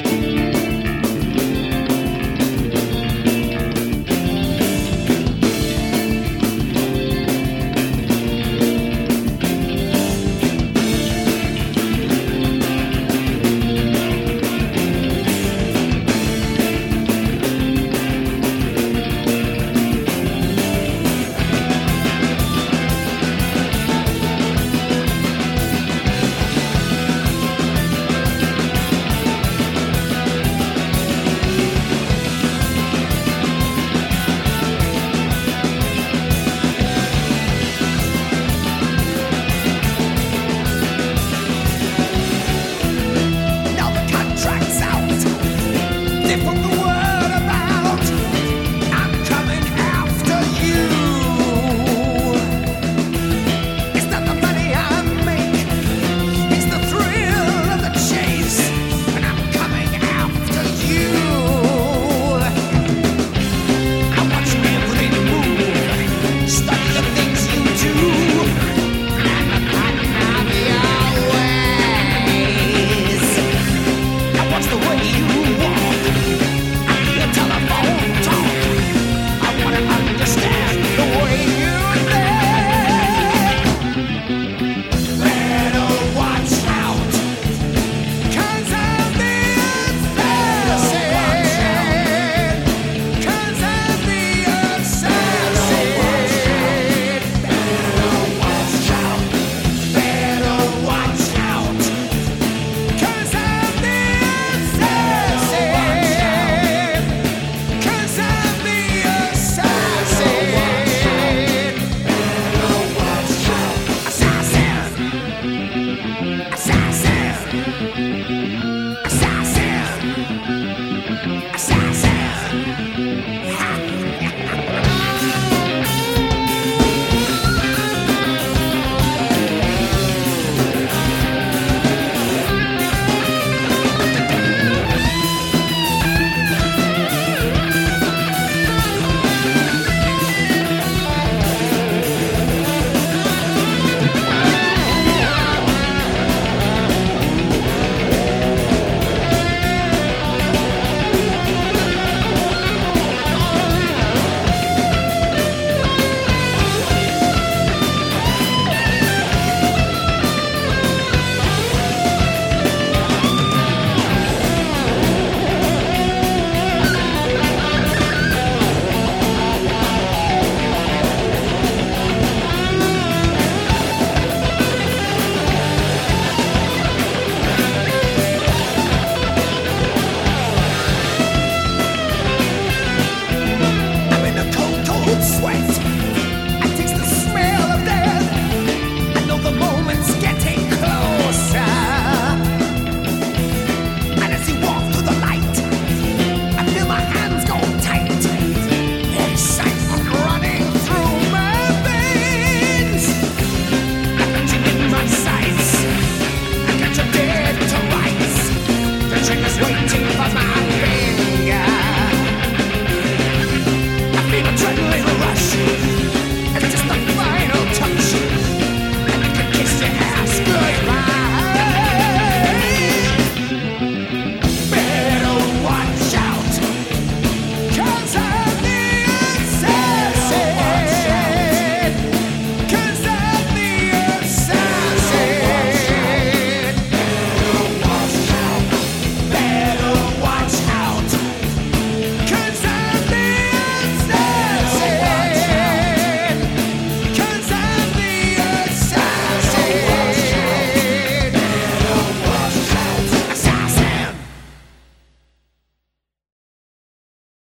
Now Assassin. Searching for my baby